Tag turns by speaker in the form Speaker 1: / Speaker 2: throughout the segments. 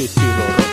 Speaker 1: Cicillo.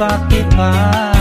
Speaker 1: ฝากที่ฟ้า